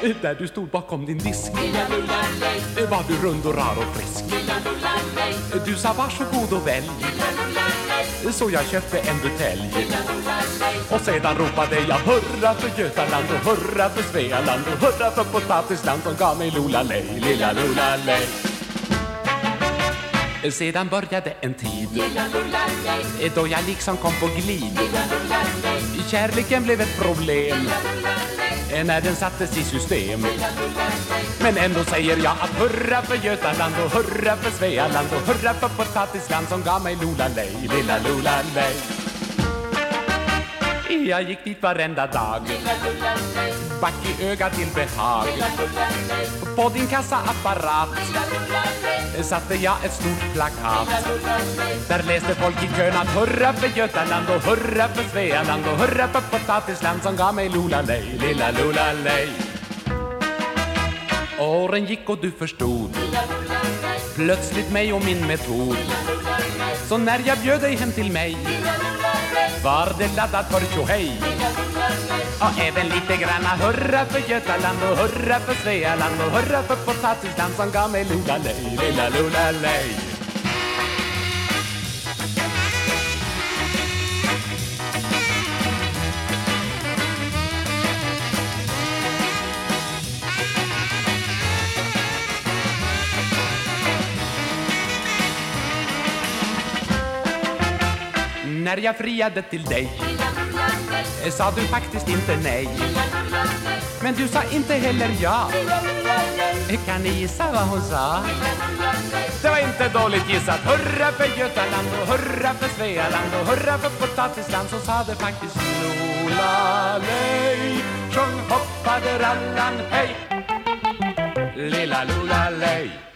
Där du stod bakom din disk. Var du rund och rar och frisk. Du sa varsågod och välj. Så jag köpte en butelj. Och sedan ropade jag hurra för Götaland och hurra för Svealand och hurra för potatisland som gav mig Lola Lej, lilla Lola Lej sedan började en tid Då jag liksom kom på glid. Kärleken blev ett problem. När den sattes i system. Men ändå säger jag att hurra för Götaland och hurra för Svealand och hurra för potatisland som gav mig Lola Lej, lilla Lola Lej jag gick dit varenda dag. Back i ögat till behag? På din kassaapparat Satte jag ett stort plakat. Där läste folk i kön att hurra för Götaland och hurra för Svealand och hurra för potatisland som gav mig lulalej, lilla lulalej. Åren gick och du förstod. Plötsligt mig och min metod Så när jag bjöd dig hem till mig var det laddat för tjohej Och även lite granna hurra för Götaland och hurra för Svealand och hurra för potatisland som gav mig Lola Lej, lilla lulalej. När jag friade till dig eh, Sa du faktiskt inte nej. Men du sa inte heller ja. Eh, kan ni gissa vad hon sa? Det var inte dåligt gissat. Hurra för Götaland och hurra för Svealand och hurra för potatisland Så sa det faktiskt Lola lej Sjung hoppade rallan hej! Lilla Lola lej